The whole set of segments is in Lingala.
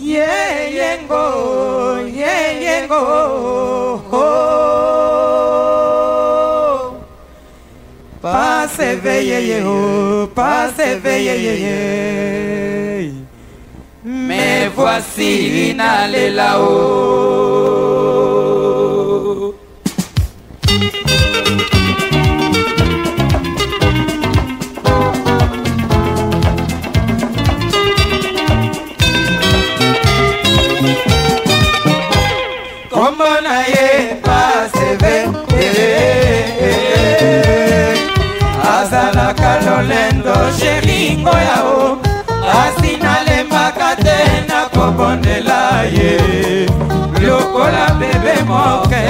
yeyengo yeyengo pase veyeye oh pase veyeye me voici là-haut. kombo na ye paseve azalaka lolendo sheringo yao asi nalembaka te nakobondela ye lokola bebe moke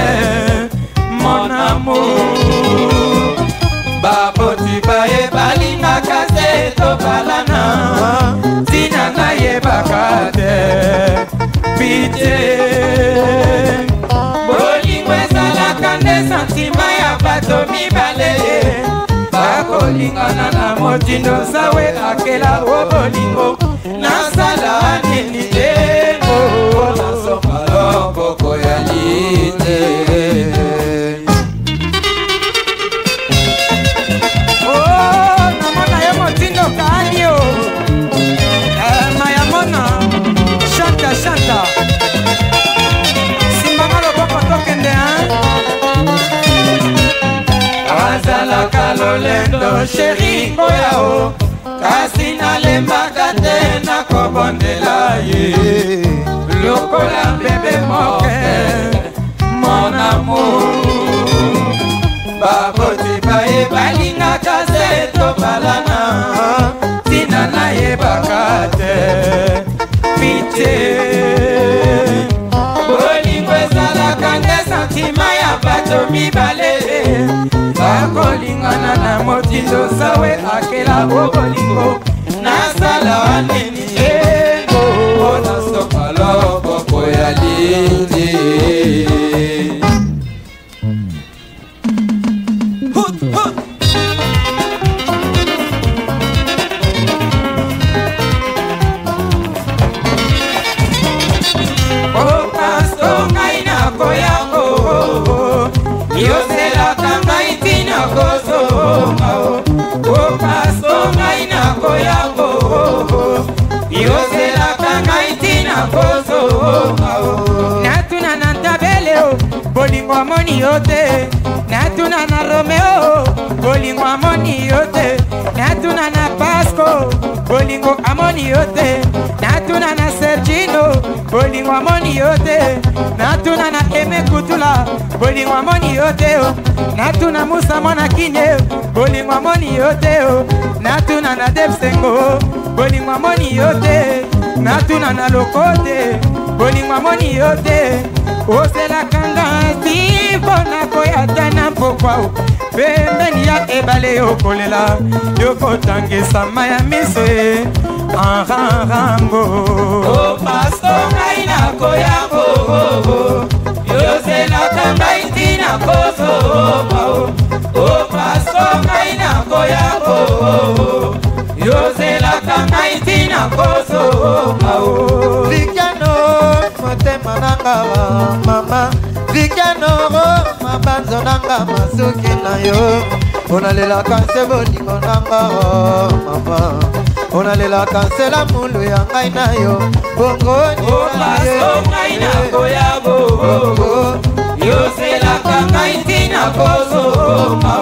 monamu baboti baye balingaka se tobalana ntina nayebaka te pite bandima ya bato mibale ye bakolingana na motindo sawe akela o oh, bolingo nasala nini sheri oya o kasi nalembaka te nakobondela ye lokola bebe moke mon amour baboti bayeba lingaka nzawe akela bobolingo nasala nini bolingo amoni yo te natuna na romeo bolingo amoni yo te natuna na pasco bolingo amoni yo te natuna na sergino bolingo amoni yo te natuna na eme kutula bolingo amoni yo te oh. natuna musa mwana kinye bolingo amoni yo te oh. natuna na debsengo bolingo amoni yo te natuna na lokote bolingo amoni yo te ozelaka nga si mpona koyata na mpopao pembeni ya ebale yokolela yokotangisama ya miso e anranrango opasto ngai nakoya koo yozelaka ngai ntina kozo opao opasto awa mama vikenoro mabanzo nanga masuki na yo onalelaka nse boningo nanga mama onalelaka nsela mulu ya ngai na yo bongoningai oh, nakoya bobo yoselaka ngai ntina kozoma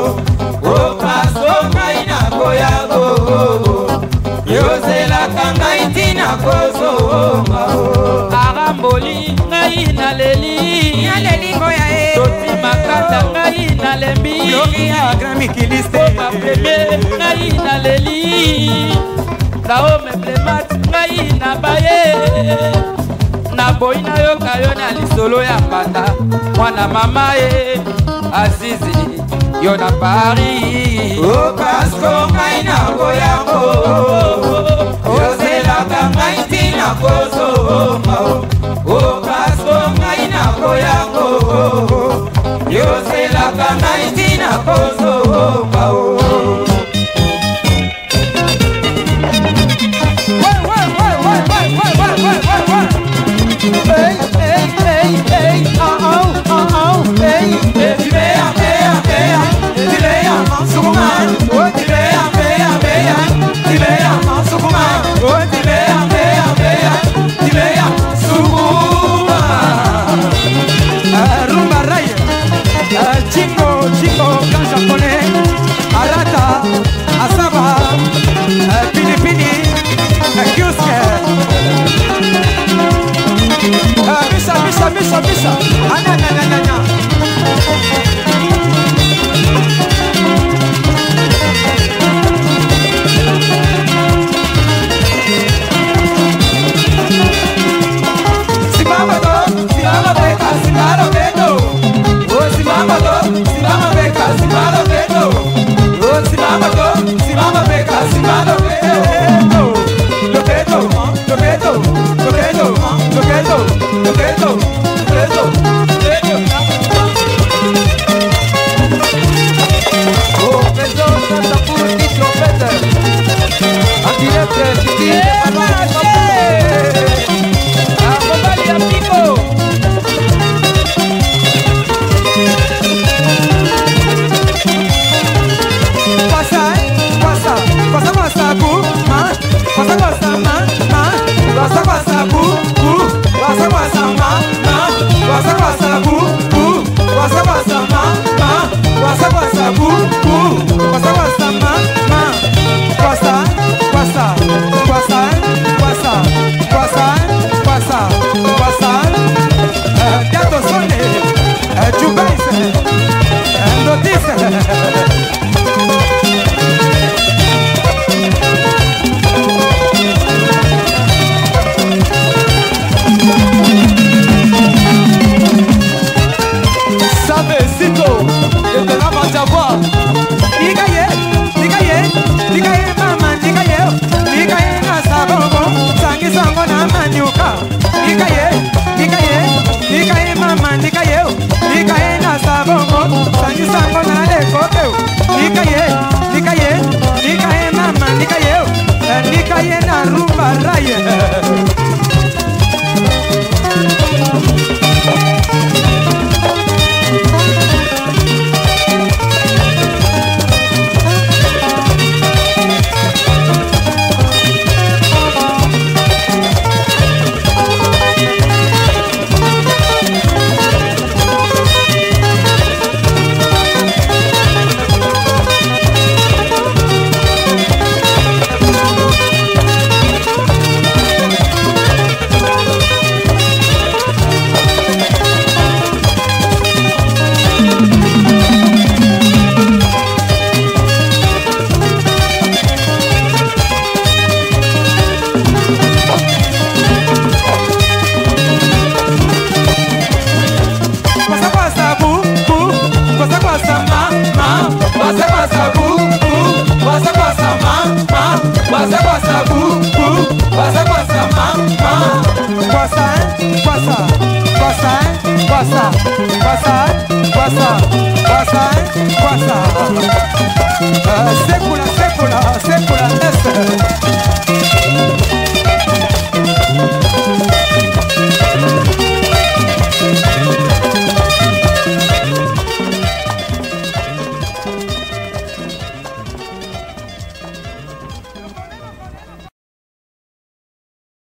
opaso ngai nakoya bobo yoselaka ngai ntina kozoma ngai naleli e. toti makata ngai nalembiomapeme ngai naleli laome plemat ngai nabaye naboyi nayoka yo na lisolo ya mbanda mwana mama ye azizi yo na paris o pasko ngai nakoyango yozelaka ngai ntina kozonga Mônica caiu. kwasa kwasa eh? kwasa eh, sekola sekola sekola ese eh,